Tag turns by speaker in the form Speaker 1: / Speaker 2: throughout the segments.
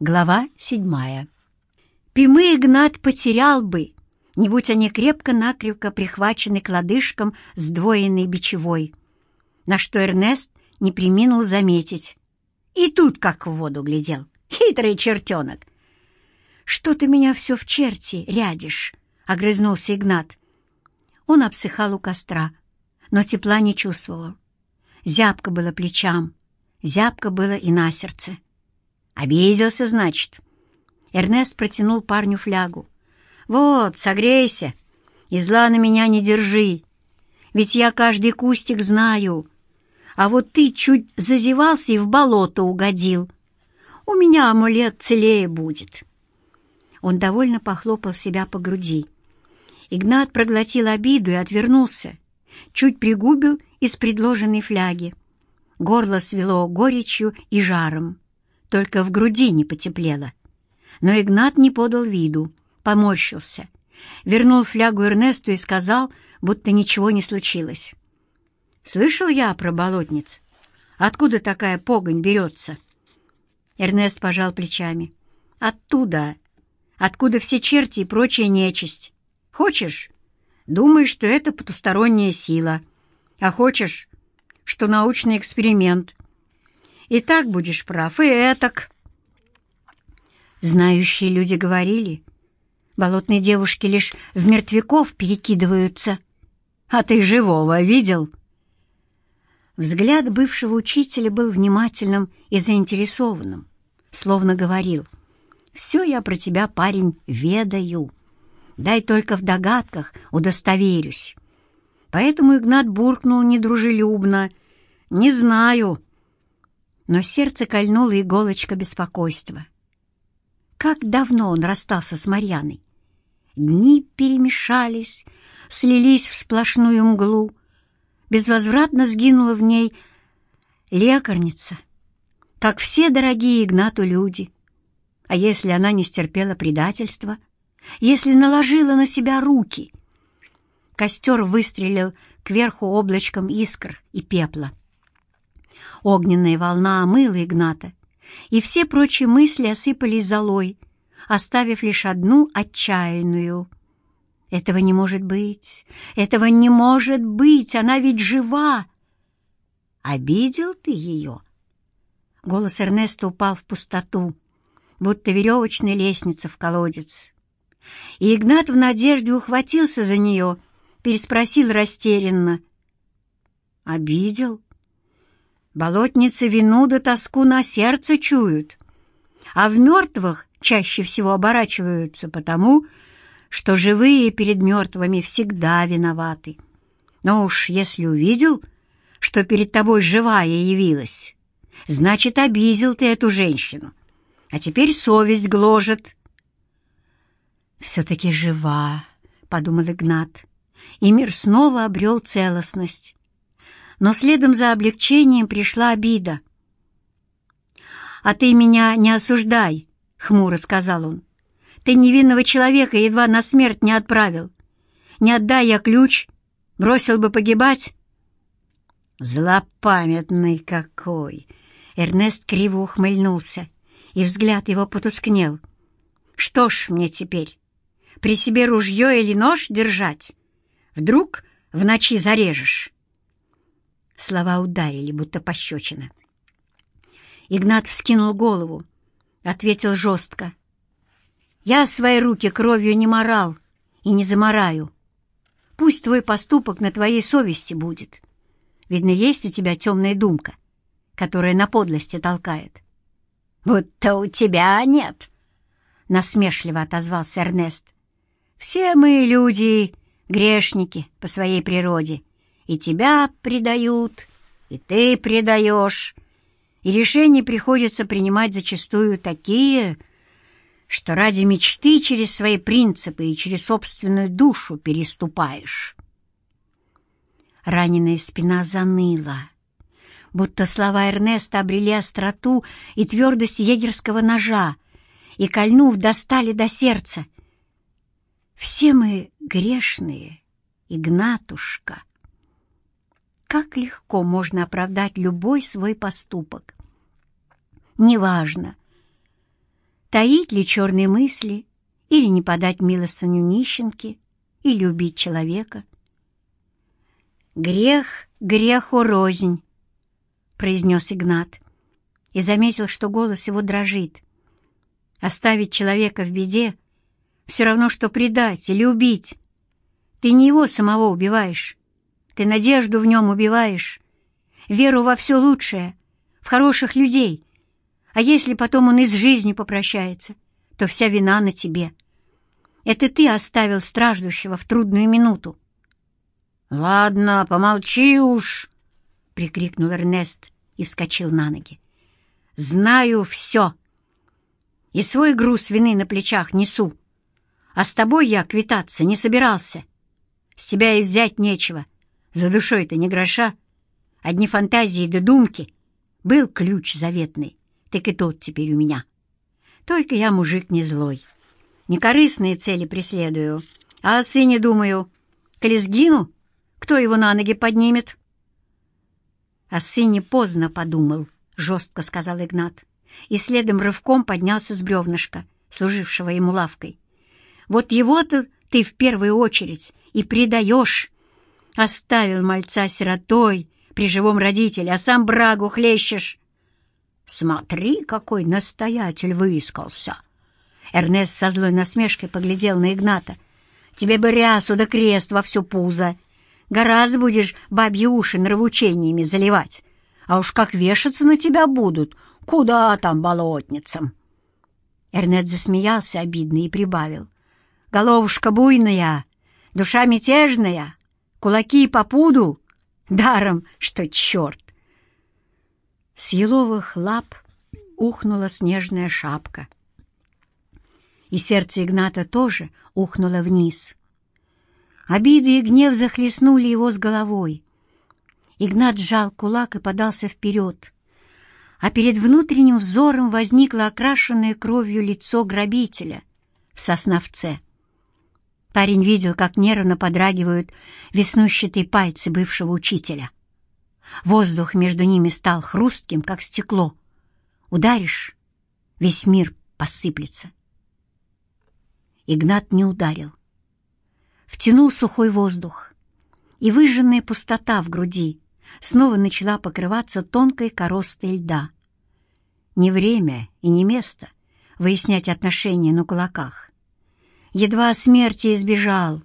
Speaker 1: Глава седьмая. Пимы Игнат потерял бы, не будь они крепко-накрепко прихвачены к лодыжкам сдвоенной бичевой, на что Эрнест не приминул заметить. И тут как в воду глядел. Хитрый чертенок! «Что ты меня все в черти рядишь?» — огрызнулся Игнат. Он обсыхал у костра, но тепла не чувствовал. Зябко было плечам, зябко было и на сердце. «Обиделся, значит?» Эрнест протянул парню флягу. «Вот, согрейся, и зла на меня не держи, ведь я каждый кустик знаю. А вот ты чуть зазевался и в болото угодил. У меня амулет целее будет». Он довольно похлопал себя по груди. Игнат проглотил обиду и отвернулся, чуть пригубил из предложенной фляги. Горло свело горечью и жаром только в груди не потеплело. Но Игнат не подал виду, поморщился, вернул флягу Эрнесту и сказал, будто ничего не случилось. «Слышал я про болотниц. Откуда такая погонь берется?» Эрнест пожал плечами. «Оттуда. Откуда все черти и прочая нечисть. Хочешь? Думаешь, что это потусторонняя сила. А хочешь, что научный эксперимент. И так будешь прав, и этак. Знающие люди говорили, болотные девушки лишь в мертвяков перекидываются. А ты живого видел? Взгляд бывшего учителя был внимательным и заинтересованным, словно говорил, «Все я про тебя, парень, ведаю. Дай только в догадках удостоверюсь». Поэтому Игнат буркнул недружелюбно, «Не знаю, но сердце кольнуло иголочка беспокойства. Как давно он расстался с Марьяной? Дни перемешались, слились в сплошную мглу. Безвозвратно сгинула в ней лекарница, как все дорогие Игнату люди. А если она не стерпела предательства, если наложила на себя руки? Костер выстрелил кверху облачком искр и пепла. Огненная волна омыла Игната, и все прочие мысли осыпались золой, оставив лишь одну отчаянную. «Этого не может быть! Этого не может быть! Она ведь жива!» «Обидел ты ее?» Голос Эрнеста упал в пустоту, будто веревочная лестница в колодец. И Игнат в надежде ухватился за нее, переспросил растерянно. «Обидел? Болотницы вину да тоску на сердце чуют, а в мертвых чаще всего оборачиваются потому, что живые перед мертвыми всегда виноваты. Но уж если увидел, что перед тобой живая явилась, значит, обидел ты эту женщину, а теперь совесть гложет. «Все-таки жива», — подумал Игнат, и мир снова обрел целостность но следом за облегчением пришла обида. «А ты меня не осуждай», — хмуро сказал он. «Ты невинного человека едва на смерть не отправил. Не отдай я ключ, бросил бы погибать». «Злопамятный какой!» Эрнест криво ухмыльнулся, и взгляд его потускнел. «Что ж мне теперь, при себе ружье или нож держать? Вдруг в ночи зарежешь?» Слова ударили, будто пощечина. Игнат вскинул голову, ответил жестко. «Я свои руки кровью не морал и не замораю. Пусть твой поступок на твоей совести будет. Видно, есть у тебя темная думка, которая на подлости толкает». «Вот-то у тебя нет!» — насмешливо отозвался Эрнест. «Все мы люди, грешники по своей природе» и тебя предают, и ты предаешь, и решения приходится принимать зачастую такие, что ради мечты через свои принципы и через собственную душу переступаешь. Раненая спина заныла, будто слова Эрнеста обрели остроту и твердость егерского ножа, и, кольнув, достали до сердца. Все мы грешные, Игнатушка как легко можно оправдать любой свой поступок. Неважно, таить ли черные мысли, или не подать милостыню нищенке, или убить человека. «Грех греху рознь», — произнес Игнат, и заметил, что голос его дрожит. «Оставить человека в беде — все равно, что предать или убить. Ты не его самого убиваешь, ты надежду в нем убиваешь, веру во все лучшее, в хороших людей. А если потом он из жизни попрощается, то вся вина на тебе. Это ты оставил страждущего в трудную минуту. «Ладно, помолчи уж!» — прикрикнул Эрнест и вскочил на ноги. «Знаю все. И свой груз вины на плечах несу. А с тобой я квитаться не собирался. С тебя и взять нечего. За душой-то не гроша. Одни фантазии да думки. Был ключ заветный, так и тот теперь у меня. Только я мужик не злой. Некорыстные цели преследую, а о сыне думаю. Коли кто его на ноги поднимет? О сыне поздно подумал, жестко сказал Игнат, и следом рывком поднялся с бревнышка, служившего ему лавкой. Вот его-то ты в первую очередь и предаешь. Оставил мальца сиротой при живом родителе, а сам брагу хлещешь. Смотри, какой настоятель выискался! Эрнест со злой насмешкой поглядел на Игната. Тебе бы рясу да крест во всю пузо. Гораздо будешь бабьи уши нравоучениями заливать. А уж как вешаться на тебя будут, куда там болотницам? Эрнет засмеялся обидно и прибавил. Головушка буйная, душа мятежная, кулаки по пуду, даром, что черт. С еловых лап ухнула снежная шапка. И сердце Игната тоже ухнуло вниз. Обиды и гнев захлестнули его с головой. Игнат сжал кулак и подался вперед, а перед внутренним взором возникло окрашенное кровью лицо грабителя в сосновце. Парень видел, как нервно подрагивают веснущатые пальцы бывшего учителя. Воздух между ними стал хрустким, как стекло. Ударишь — весь мир посыплется. Игнат не ударил. Втянул сухой воздух, и выжженная пустота в груди снова начала покрываться тонкой коростой льда. Не время и не место выяснять отношения на кулаках едва смерти избежал.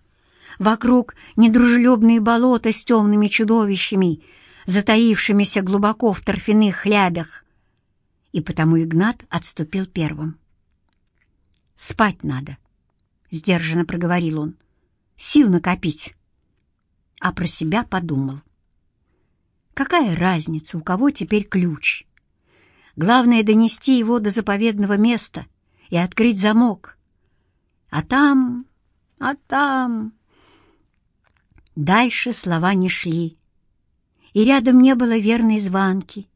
Speaker 1: Вокруг недружелюбные болота с темными чудовищами, затаившимися глубоко в торфяных хлябях. И потому Игнат отступил первым. «Спать надо», — сдержанно проговорил он. «Сил накопить». А про себя подумал. Какая разница, у кого теперь ключ? Главное — донести его до заповедного места и открыть замок — а там, а там... Дальше слова не шли, и рядом не было верной звонки.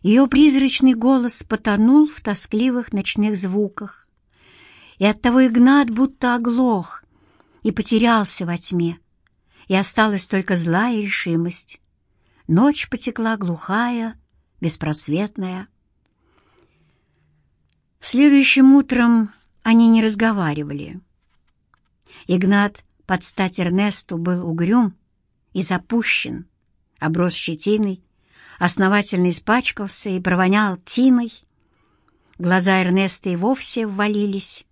Speaker 1: Ее призрачный голос потонул в тоскливых ночных звуках, и оттого Игнат будто оглох и потерялся во тьме, и осталась только злая решимость. Ночь потекла глухая, беспросветная. Следующим утром они не разговаривали. Игнат под стать Эрнесту был угрюм и запущен, оброс щетиной, основательно испачкался и провонял тиной. Глаза Эрнеста и вовсе ввалились,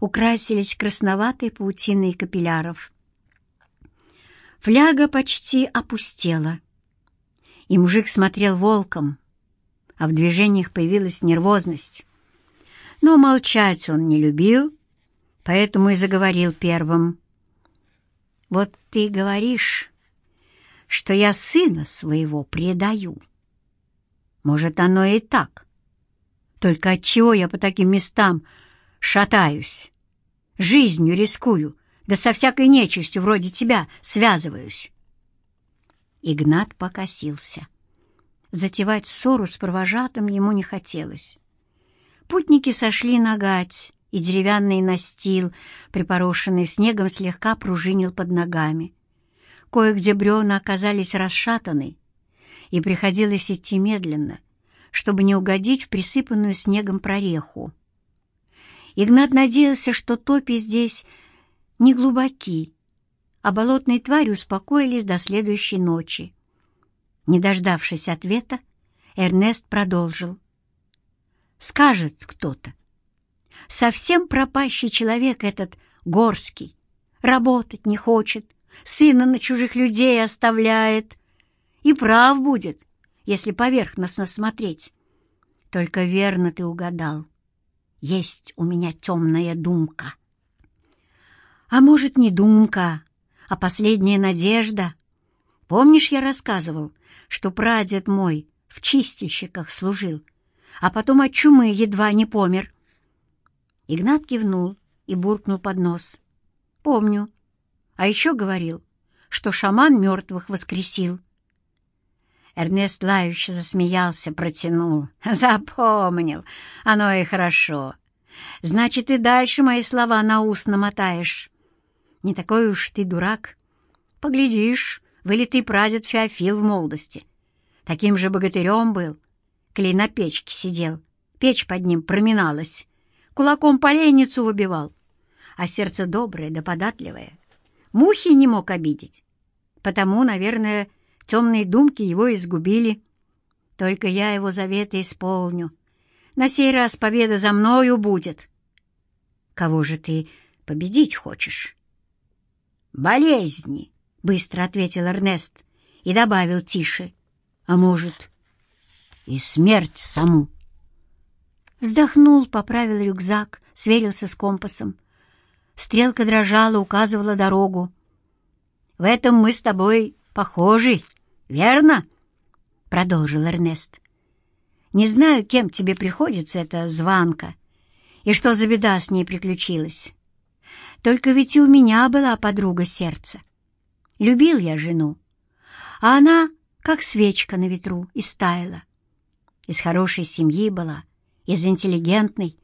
Speaker 1: украсились красноватой паутиной капилляров. Фляга почти опустела, и мужик смотрел волком, а в движениях появилась нервозность. Но молчать он не любил, поэтому и заговорил первым. «Вот ты говоришь, что я сына своего предаю. Может, оно и так. Только отчего я по таким местам шатаюсь, жизнью рискую, да со всякой нечистью вроде тебя связываюсь?» Игнат покосился. Затевать ссору с провожатым ему не хотелось. Путники сошли на гать, и деревянный настил, припорошенный снегом, слегка пружинил под ногами. Кое-где бревна оказались расшатаны, и приходилось идти медленно, чтобы не угодить в присыпанную снегом прореху. Игнат надеялся, что топи здесь не глубоки, а болотные твари успокоились до следующей ночи. Не дождавшись ответа, Эрнест продолжил. «Скажет кто-то. Совсем пропащий человек этот Горский. Работать не хочет, сына на чужих людей оставляет. И прав будет, если поверхностно смотреть. Только верно ты угадал. Есть у меня темная думка. А может, не думка, а последняя надежда. Помнишь, я рассказывал, что прадед мой в чистильщиках служил, а потом от чумы едва не помер? Игнат кивнул и буркнул под нос. «Помню. А еще говорил, что шаман мертвых воскресил. Эрнест лающе засмеялся, протянул. «Запомнил. Оно и хорошо. Значит, и дальше мои слова на ус намотаешь. Не такой уж ты дурак. Поглядишь, вылитый прадед Феофил в молодости. Таким же богатырем был. Клей на печке сидел. Печь под ним проминалась. Кулаком поленницу выбивал. А сердце доброе да податливое. Мухи не мог обидеть. Потому, наверное, Темные думки его изгубили. Только я его заветы исполню. На сей раз победа за мною будет. Кого же ты победить хочешь? Болезни, — быстро ответил Эрнест и добавил тише. А может, и смерть саму. Вздохнул, поправил рюкзак, сверился с компасом. Стрелка дрожала, указывала дорогу. «В этом мы с тобой похожи», верно?» — продолжил Эрнест. «Не знаю, кем тебе приходится эта званка и что за беда с ней приключилась. Только ведь и у меня была подруга сердца. Любил я жену, а она, как свечка на ветру, и стаяла. Из хорошей семьи была, из интеллигентной.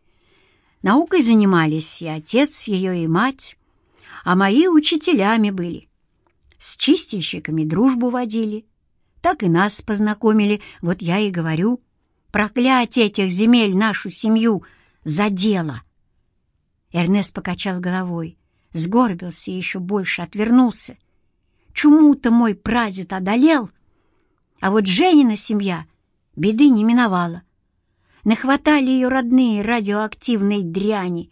Speaker 1: Наукой занимались и отец ее, и мать, а мои учителями были. С чистильщиками дружбу водили, так и нас познакомили, вот я и говорю. Проклятие этих земель нашу семью задело. Эрнест покачал головой, сгорбился и еще больше отвернулся. Чему-то мой прадед одолел, а вот Женина семья беды не миновала. Нахватали ее родные радиоактивной дряни,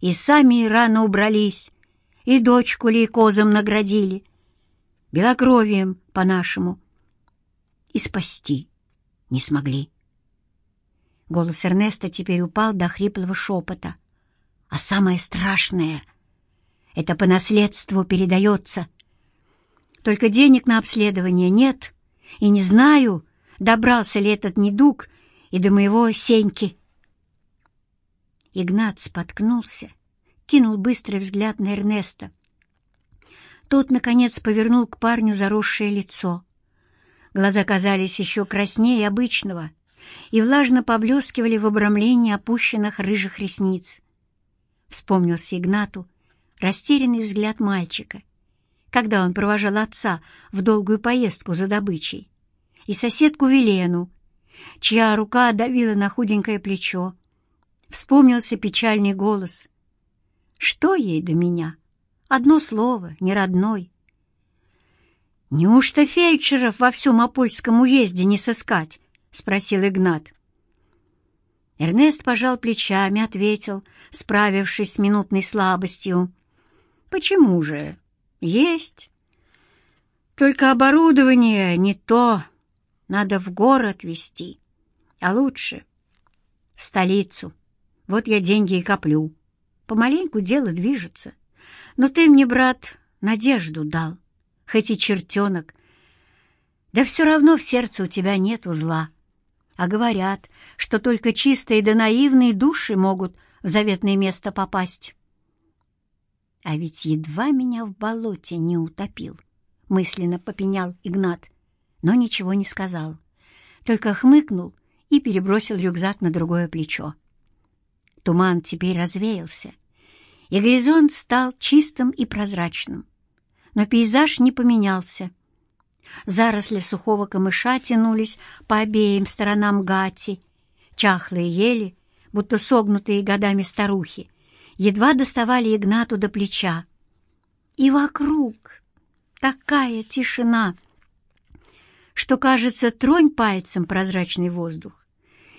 Speaker 1: и сами рано убрались, и дочку лейкозом наградили, белокровием по-нашему — и спасти не смогли. Голос Эрнеста теперь упал до хриплого шепота. А самое страшное — это по наследству передается. Только денег на обследование нет, и не знаю, добрался ли этот недуг и до моего Сеньки. Игнат споткнулся, кинул быстрый взгляд на Эрнеста. Тот, наконец, повернул к парню заросшее лицо — Глаза казались еще краснее обычного и влажно поблескивали в обрамлении опущенных рыжих ресниц. Вспомнился Игнату растерянный взгляд мальчика, когда он провожал отца в долгую поездку за добычей, и соседку Велену, чья рука давила на худенькое плечо. Вспомнился печальный голос. «Что ей до меня? Одно слово, не родной. «Неужто фельдшеров во всем Апольском уезде не сыскать?» — спросил Игнат. Эрнест пожал плечами, ответил, справившись с минутной слабостью. «Почему же? Есть. Только оборудование не то. Надо в город везти, а лучше в столицу. Вот я деньги и коплю. Помаленьку дело движется. Но ты мне, брат, надежду дал хоть и чертенок. Да все равно в сердце у тебя нет узла. А говорят, что только чистые да наивные души могут в заветное место попасть. А ведь едва меня в болоте не утопил, мысленно попенял Игнат, но ничего не сказал, только хмыкнул и перебросил рюкзак на другое плечо. Туман теперь развеялся, и горизонт стал чистым и прозрачным но пейзаж не поменялся. Заросли сухого камыша тянулись по обеим сторонам гати, чахлые ели, будто согнутые годами старухи, едва доставали Игнату до плеча. И вокруг такая тишина, что, кажется, тронь пальцем прозрачный воздух,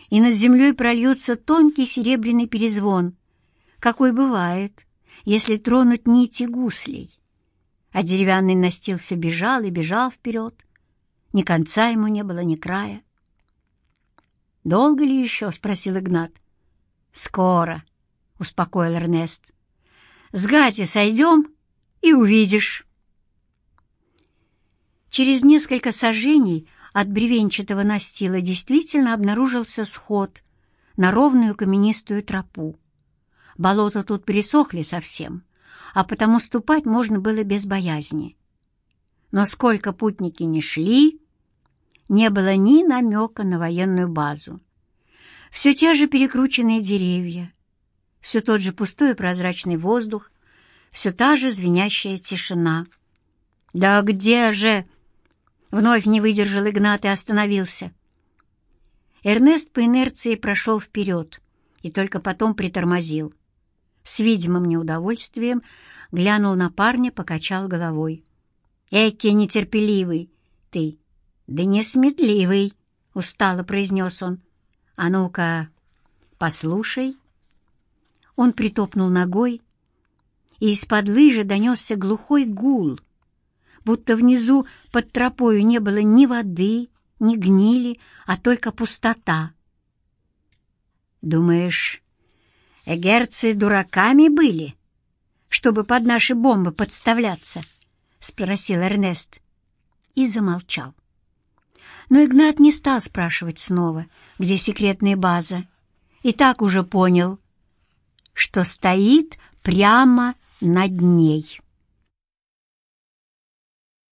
Speaker 1: и над землей прольется тонкий серебряный перезвон, какой бывает, если тронуть нити гуслей. А деревянный настил все бежал и бежал вперед. Ни конца ему не было, ни края. «Долго ли еще?» — спросил Игнат. «Скоро», — успокоил Эрнест. «С Гати сойдем и увидишь». Через несколько сажений от бревенчатого настила действительно обнаружился сход на ровную каменистую тропу. Болота тут пересохли совсем, а потому ступать можно было без боязни. Но сколько путники не шли, не было ни намека на военную базу. Все те же перекрученные деревья, все тот же пустой прозрачный воздух, все та же звенящая тишина. «Да где же?» — вновь не выдержал Игнат и остановился. Эрнест по инерции прошел вперед и только потом притормозил. С видимым неудовольствием глянул на парня, покачал головой. «Эки нетерпеливый ты!» «Да не сметливый!» — устало произнес он. «А ну-ка, послушай». Он притопнул ногой, и из-под лыжи донесся глухой гул, будто внизу под тропою не было ни воды, ни гнили, а только пустота. «Думаешь, эгерцы дураками были, чтобы под наши бомбы подставляться?» — спросил Эрнест и замолчал. Но Игнат не стал спрашивать снова, где секретная база, и так уже понял, что стоит прямо над ней.